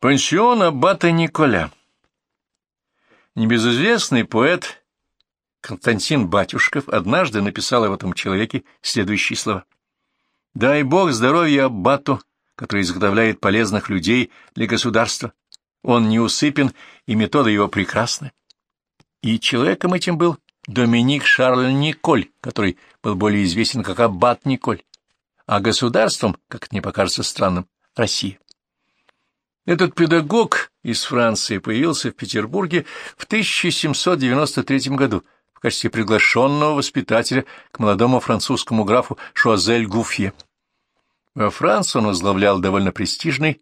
Пансион аббата Николя Небезызвестный поэт Константин Батюшков однажды написал об этом человеке следующие слова. «Дай Бог здоровья аббату, который изготовляет полезных людей для государства. Он неусыпен, и метода его прекрасны». И человеком этим был Доминик Шарль Николь, который был более известен как аббат Николь, а государством, как это не покажется странным, Россия. Этот педагог из Франции появился в Петербурге в 1793 году в качестве приглашенного воспитателя к молодому французскому графу Шуазель Гуфье. Во Франции он возглавлял довольно престижный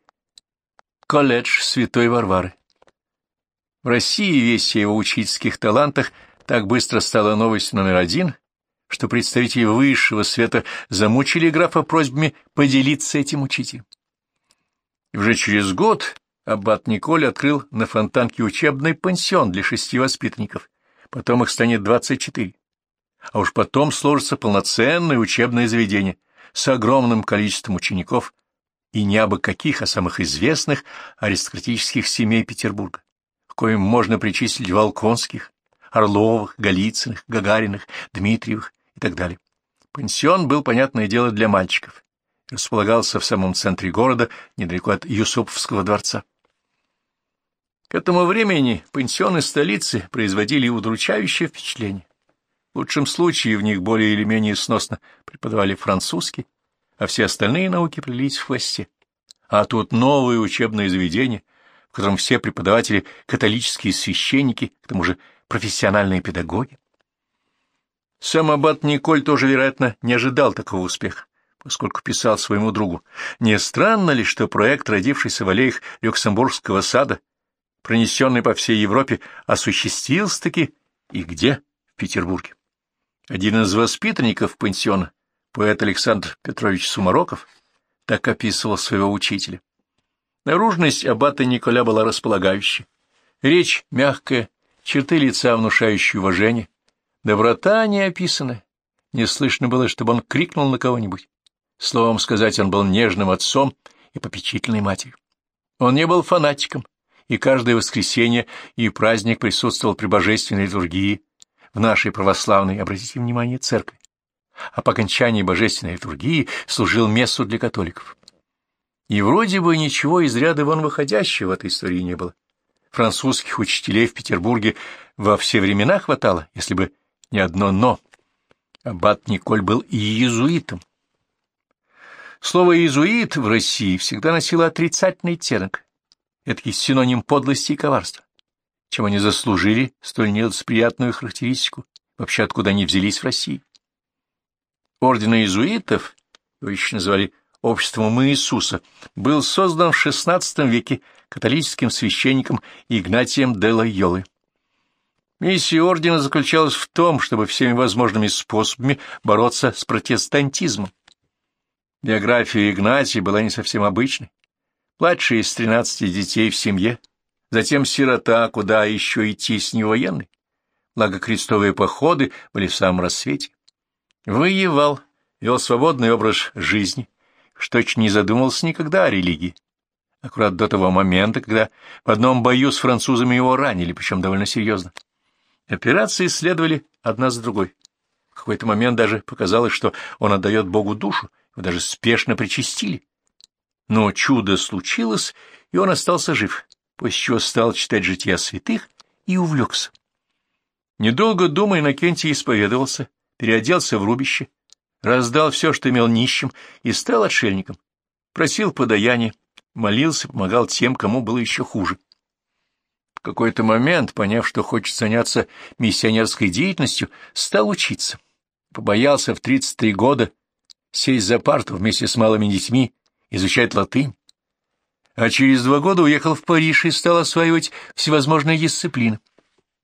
колледж Святой Варвары. В России весть о его учительских талантах так быстро стала новостью номер один, что представители высшего света замучили графа просьбами поделиться этим учителем. И уже через год аббат Николь открыл на Фонтанке учебный пансион для шести воспитанников, потом их станет двадцать четыре. А уж потом сложится полноценное учебное заведение с огромным количеством учеников и не абы каких, а самых известных аристократических семей Петербурга, к коим можно причислить Волконских, Орловых, Голицыных, Гагариных, Дмитриевых и так далее. Пансион был, понятное дело, для мальчиков, располагался в самом центре города, недалеко от Юсуповского дворца. К этому времени пансионы столицы производили удручающее впечатление. В лучшем случае в них более или менее сносно преподавали французский, а все остальные науки прились в хвосте. А тут новое учебное заведение, в котором все преподаватели — католические священники, к тому же профессиональные педагоги. Сам аббат Николь тоже, вероятно, не ожидал такого успеха поскольку писал своему другу, не странно ли, что проект, родившийся в аллеях Люксембургского сада, пронесенный по всей Европе, осуществился-таки и где? В Петербурге. Один из воспитанников пансиона, поэт Александр Петрович Сумароков, так описывал своего учителя. Наружность аббата Николя была располагающей. Речь мягкая, черты лица внушающие уважение, доброта неописанная. Не слышно было, чтобы он крикнул на кого-нибудь. Словом сказать, он был нежным отцом и попечительной матерью. Он не был фанатиком, и каждое воскресенье и праздник присутствовал при божественной литургии в нашей православной, обратите внимание, церкви. А по окончании божественной литургии служил мессу для католиков. И вроде бы ничего из ряда вон выходящего в этой истории не было. Французских учителей в Петербурге во все времена хватало, если бы не одно «но». Аббат Николь был и иезуитом, Слово «иезуит» в России всегда носило отрицательный оттенок. Это синоним подлости и коварства. Чем они заслужили столь нелицеприятную характеристику, вообще откуда они взялись в России. Орден иезуитов, его еще называли обществом Иисуса, был создан в XVI веке католическим священником Игнатием де Лойолы. Миссия ордена заключалась в том, чтобы всеми возможными способами бороться с протестантизмом. Биография Игнатия была не совсем обычной. Младший из тринадцати детей в семье, затем сирота, куда еще идти с невоенной. Благо крестовые походы были в самом рассвете. Воевал, вел свободный образ жизни, что точно не задумывался никогда о религии. Аккурат до того момента, когда в одном бою с французами его ранили, причем довольно серьезно. Операции следовали одна за другой. В какой-то момент даже показалось, что он отдает Богу душу, его даже спешно причастили. Но чудо случилось, и он остался жив, после чего стал читать жития святых и увлекся. Недолго думая, Иннокентий исповедовался, переоделся в рубище, раздал все, что имел нищим, и стал отшельником. Просил подаяния, молился, помогал тем, кому было еще хуже. В какой-то момент, поняв, что хочет заняться миссионерской деятельностью, стал учиться. Побоялся в 33 года сесть за парту вместе с малыми детьми, изучать латынь. А через два года уехал в Париж и стал осваивать всевозможные дисциплины.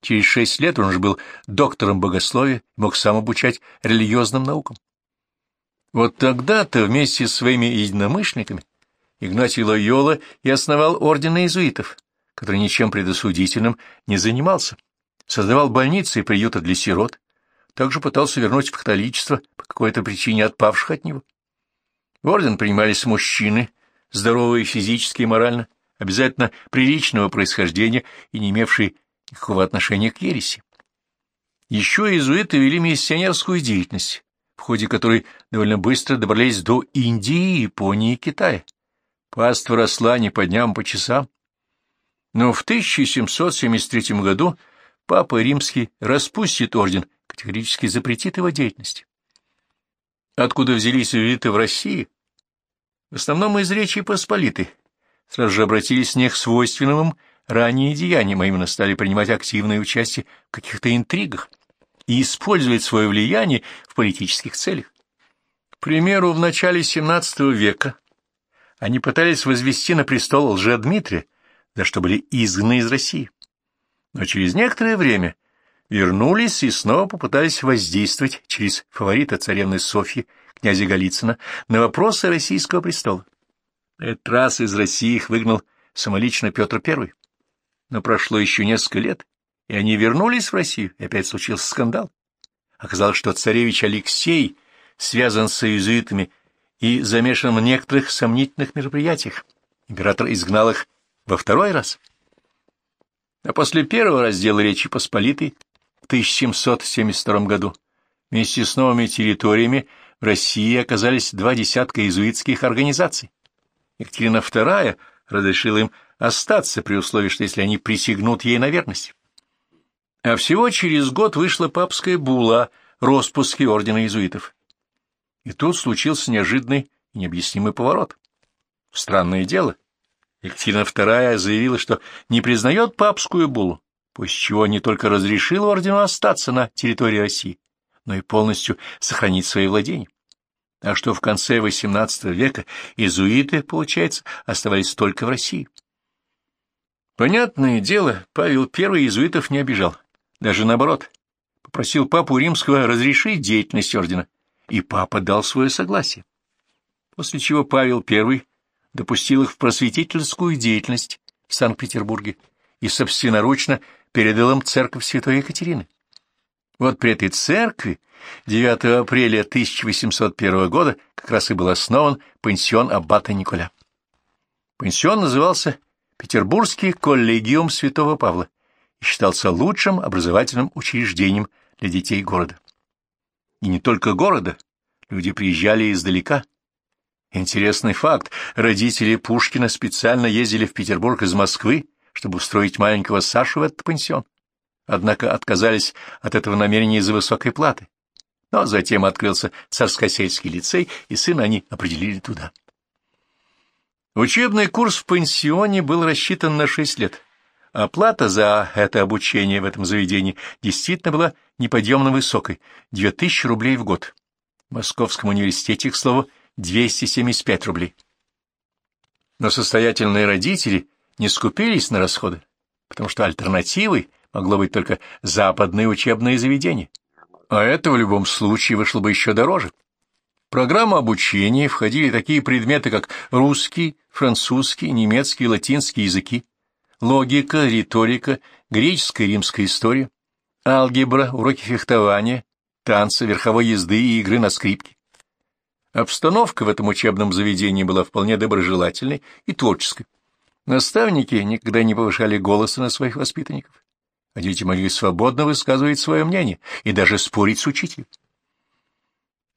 Через шесть лет он уже был доктором богословия мог сам обучать религиозным наукам. Вот тогда-то вместе с своими единомышленниками Игнатий Лойола и основал орден иезуитов, который ничем предосудительным не занимался, создавал больницы и приюты для сирот, также пытался вернуть в католичество по какой-то причине отпавших от него. В орден принимались мужчины, здоровые физически и морально, обязательно приличного происхождения и не имевшие никакого отношения к ереси. Еще иезуиты вели миссионерскую деятельность, в ходе которой довольно быстро добрались до Индии, Японии и Китая. Паства росла не по дням, а по часам. Но в 1773 году Папа Римский распустит орден, категорически запретит его деятельность. Откуда взялись иезуиты в России? В основном из Речи Посполитой. Сразу же обратились с них свойственным ранее деяниям, а именно стали принимать активное участие в каких-то интригах и использовать свое влияние в политических целях. К примеру, в начале XVII века они пытались возвести на престол Лжедмитрия, за что были изгнаны из России. Но через некоторое время вернулись и снова попытались воздействовать через фаворита царевны Софьи, князя Голицына, на вопросы российского престола. Этот раз из России их выгнал самолично Петр I. Но прошло еще несколько лет, и они вернулись в Россию, и опять случился скандал. Оказалось, что царевич Алексей связан с иезуитами и замешан в некоторых сомнительных мероприятиях. Император изгнал их во второй раз. А после первого раздела Речи Посполитой в 1772 году вместе с новыми территориями в России оказались два десятка иезуитских организаций. Екатерина II разрешила им остаться при условии, что если они присягнут ей на верность. А всего через год вышла папская була о распуске ордена иезуитов. И тут случился неожиданный и необъяснимый поворот. Странное дело. Екатерина II заявила, что не признает папскую булу, после чего не только разрешила ордену остаться на территории России, но и полностью сохранить свои владения. А что в конце XVIII века иезуиты, получается, оставались только в России. Понятное дело, Павел I иезуитов не обижал. Даже наоборот, попросил папу римского разрешить деятельность ордена, и папа дал свое согласие. После чего Павел I допустил их в просветительскую деятельность в Санкт-Петербурге и собственноручно передал им церковь святой Екатерины. Вот при этой церкви 9 апреля 1801 года как раз и был основан пансион аббата Николя. Пансион назывался Петербургский коллегиум святого Павла и считался лучшим образовательным учреждением для детей города. И не только города, люди приезжали издалека. Интересный факт, родители Пушкина специально ездили в Петербург из Москвы, чтобы устроить маленького Сашу в этот пансион. Однако отказались от этого намерения из-за высокой платы. Но затем открылся царскосельский лицей, и сына они определили туда. Учебный курс в пансионе был рассчитан на шесть лет. Оплата за это обучение в этом заведении действительно была неподъемно высокой — 2000 рублей в год. В Московском университете, к слову, 275 рублей. Но состоятельные родители не скупились на расходы, потому что альтернативой могло быть только западное учебное заведение, а это в любом случае вышло бы еще дороже. В программу обучения входили такие предметы, как русский, французский, немецкий, латинский языки, логика, риторика, греческая и римская история, алгебра, уроки фехтования, танцы, верховой езды и игры на скрипке. Обстановка в этом учебном заведении была вполне доброжелательной и творческой. Наставники никогда не повышали голоса на своих воспитанников, а дети могли свободно высказывать свое мнение и даже спорить с учителем.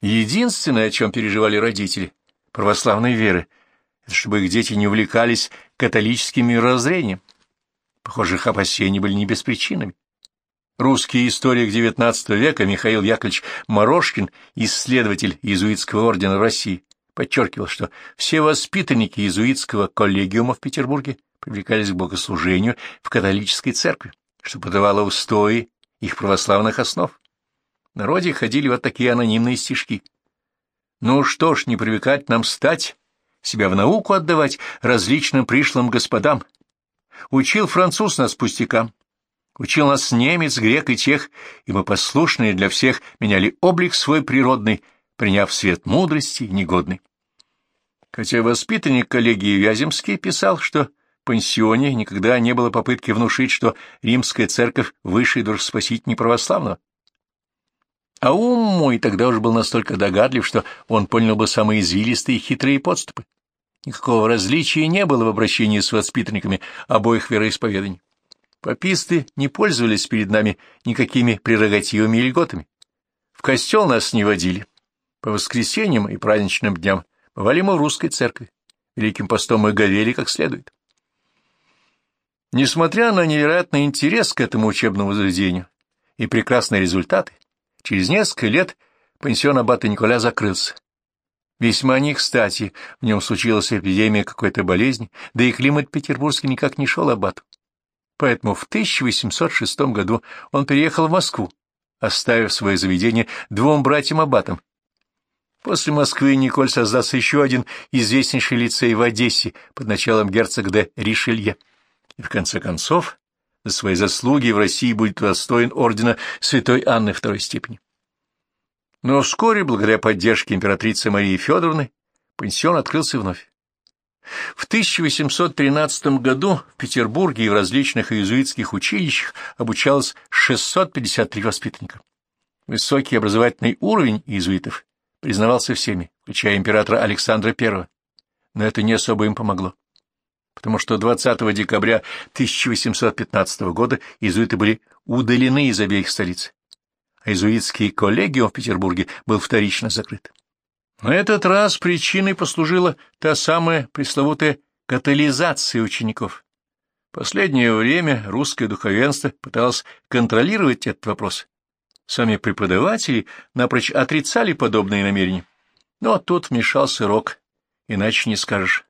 Единственное, о чем переживали родители православной веры, это чтобы их дети не увлекались католическим мировоззрением. Похоже, их опасения были не без причинами. Русский историк XIX века Михаил Яковлевич Морошкин, исследователь иезуитского ордена в России, подчеркивал, что все воспитанники иезуитского коллегиума в Петербурге привлекались к богослужению в католической церкви, что подавало устои их православных основ. В народе ходили вот такие анонимные стишки. «Ну что ж, не привыкать нам стать, себя в науку отдавать различным пришлым господам. Учил француз нас пустякам, учил нас немец, грек и тех, и мы, послушные для всех, меняли облик свой природный, приняв свет мудрости негодный. Хотя воспитанник коллегии Вяземский писал, что в пансионе никогда не было попытки внушить, что римская церковь выше и душеспасительней православного. А ум мой тогда уже был настолько догадлив, что он понял бы самые извилистые и хитрые подступы. никакого различия не было в обращении с воспитанниками обоих вероисповеданий. Паписты не пользовались перед нами никакими прерогативами и льготами. В костел нас не водили. По воскресеньям и праздничным дням бывали мы в русской церкви. Великим постом мы говели как следует. Несмотря на невероятный интерес к этому учебному заведению и прекрасные результаты, через несколько лет пансион аббата Николя закрылся. Весьма не кстати, в нем случилась эпидемия какой-то болезни, да и климат петербургский никак не шел аббату. Поэтому в 1806 году он переехал в Москву, оставив свое заведение двум братьям-аббатам. После Москвы Николь создался еще один известнейший лицей в Одессе под началом герцога де Ришелье. И в конце концов, за свои заслуги в России будет достоин ордена святой Анны второй степени. Но вскоре, благодаря поддержке императрицы Марии Федоровны, пансион открылся вновь. В 1813 году в Петербурге и в различных иезуитских училищах обучалось 653 воспитанника. Высокий образовательный уровень иезуитов признавался всеми, включая императора Александра I, но это не особо им помогло, потому что 20 декабря 1815 года иезуиты были удалены из обеих столиц, а иезуитский коллегиум в Петербурге был вторично закрыт. На этот раз причиной послужила та самая пресловутая катализация учеников. Последнее время русское духовенство пыталось контролировать этот вопрос. Сами преподаватели напрочь отрицали подобные намерения. Но тут вмешался Рок, иначе не скажешь.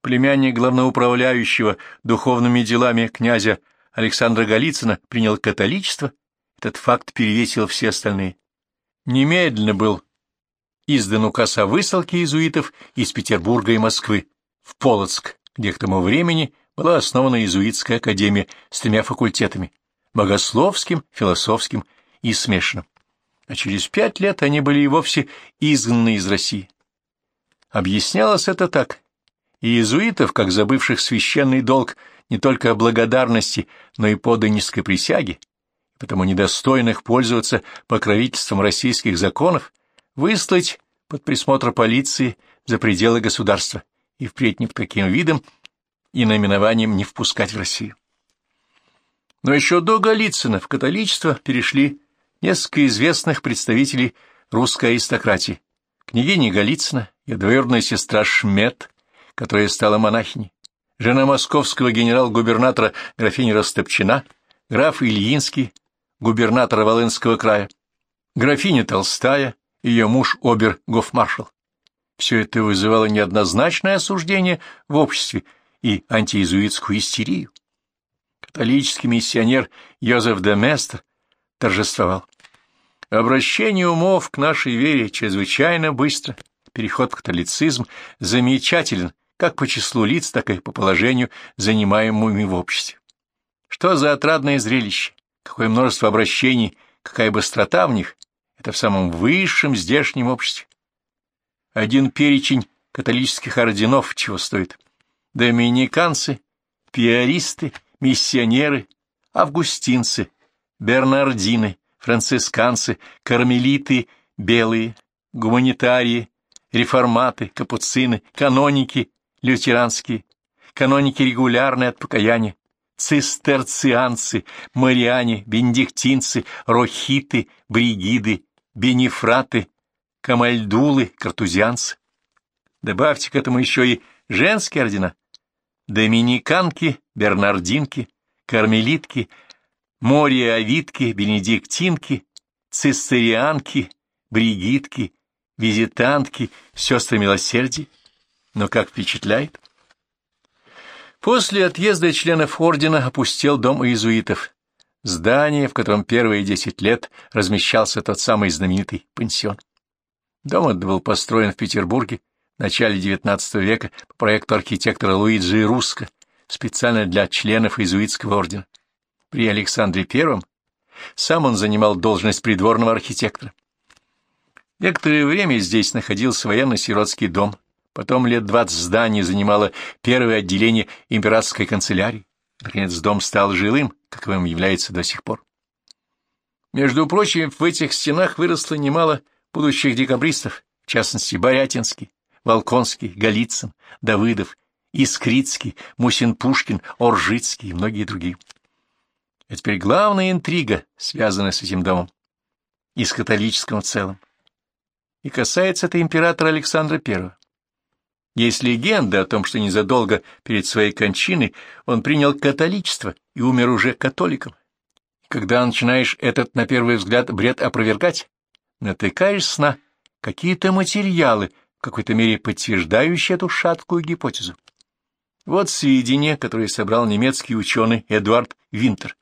Племянник главноуправляющего духовными делами князя Александра Голицына принял католичество, этот факт перевесил все остальные. Немедленно был издан указ о высылке иезуитов из Петербурга и Москвы в Полоцк, где к тому времени была основана иезуитская академия с тремя факультетами – богословским, философским и смешанным. А через пять лет они были и вовсе изгнаны из России. Объяснялось это так. Иезуитов, как забывших священный долг не только о благодарности, но и подданнической присяги, потому недостойных пользоваться покровительством российских законов – выслать под присмотр полиции за пределы государства и впредь ни под каким видом и наименованием не впускать в Россию. Но еще до Голицына в католичество перешли несколько известных представителей русской аристократии. Княгиня Голицына, ее двоюродная сестра Шмет, которая стала монахиней, жена московского генерал-губернатора графиня Растопчина, граф Ильинский, губернатора Волынского края, графиня Толстая, ее муж обер-гофмаршал. Все это вызывало неоднозначное осуждение в обществе и антиизуитскую истерию. Католический миссионер Йозеф де Местер торжествовал. Обращение умов к нашей вере чрезвычайно быстро. Переход в католицизм замечателен как по числу лиц, так и по положению, занимаемыми в обществе. Что за отрадное зрелище, какое множество обращений, какая быстрота в них, это в самом высшем здешнем обществе. Один перечень католических орденов чего стоит. Доминиканцы, пиаристы, миссионеры, августинцы, бернардины, францисканцы, кармелиты, белые, гуманитарии, реформаты, капуцины, каноники, лютеранские, каноники регулярные от покаяния, цистерцианцы, мариане, бенедиктинцы, рохиты, бригиды, бенефраты, камальдулы, картузианцы. Добавьте к этому еще и женские ордена. Доминиканки, бернардинки, кармелитки, мориавитки, бенедиктинки, цистерианки, бригитки, визитантки, сестры милосердия. Но как впечатляет? После отъезда членов ордена опустел дом иезуитов, здание, в котором первые десять лет размещался тот самый знаменитый пансион. Дом этот был построен в Петербурге в начале XIX века по проекту архитектора Луиджи Русско, специально для членов иезуитского ордена. При Александре I сам он занимал должность придворного архитектора. Некоторое время здесь находился военно-сиротский дом, потом лет двадцать здание занимало первое отделение императорской канцелярии. Наконец, дом стал жилым, каковым является до сих пор. Между прочим, в этих стенах выросло немало будущих декабристов, в частности, Борятинский, Волконский, Голицын, Давыдов, Искрицкий, Мусин-Пушкин, Оржицкий и многие другие. А теперь главная интрига, связанная с этим домом, и с католическим в целом. И касается это императора Александра I. Есть легенда о том, что незадолго перед своей кончиной он принял католичество и умер уже католиком. Когда начинаешь этот, на первый взгляд, бред опровергать, натыкаешься на какие-то материалы, в какой-то мере подтверждающие эту шаткую гипотезу. Вот сведения, которые собрал немецкий ученый Эдуард Винтер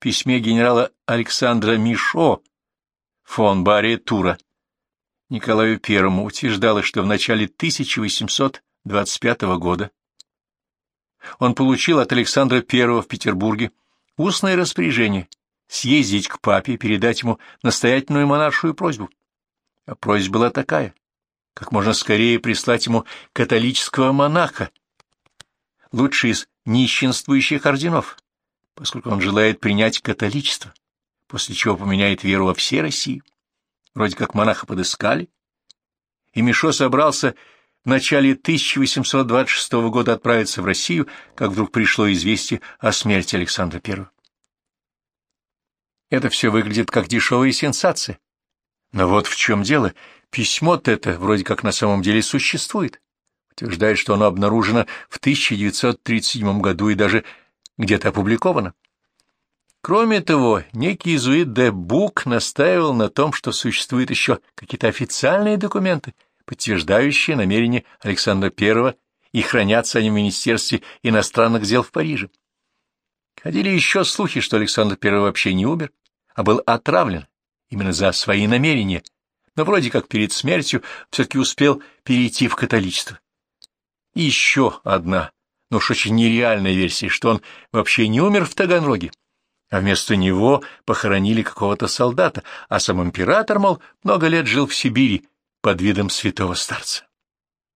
письме генерала Александра Мишо фон Барри Тура Николаю I утверждалось, что в начале 1825 года он получил от Александра I в Петербурге устное распоряжение съездить к папе и передать ему настоятельную монаршую просьбу. А просьба была такая, как можно скорее прислать ему католического монаха, лучший из нищенствующих орденов, поскольку он желает принять католичество, после чего поменяет веру во всей России. Вроде как монаха подыскали, и Мишо собрался в начале 1826 года отправиться в Россию, как вдруг пришло известие о смерти Александра I. Это все выглядит как дешевая сенсация. Но вот в чем дело. Письмо-то это вроде как на самом деле существует. Утверждает, что оно обнаружено в 1937 году и даже где-то опубликовано. Кроме того, некий иезуит де Бук настаивал на том, что существуют еще какие-то официальные документы, подтверждающие намерения Александра I, и хранятся они в Министерстве иностранных дел в Париже. Ходили еще слухи, что Александр I вообще не умер, а был отравлен, именно за свои намерения, но вроде как перед смертью все-таки успел перейти в католичество. И еще одна, но уж очень нереальная версия, что он вообще не умер в Таганроге, а вместо него похоронили какого-то солдата, а сам император, мол, много лет жил в Сибири под видом святого старца.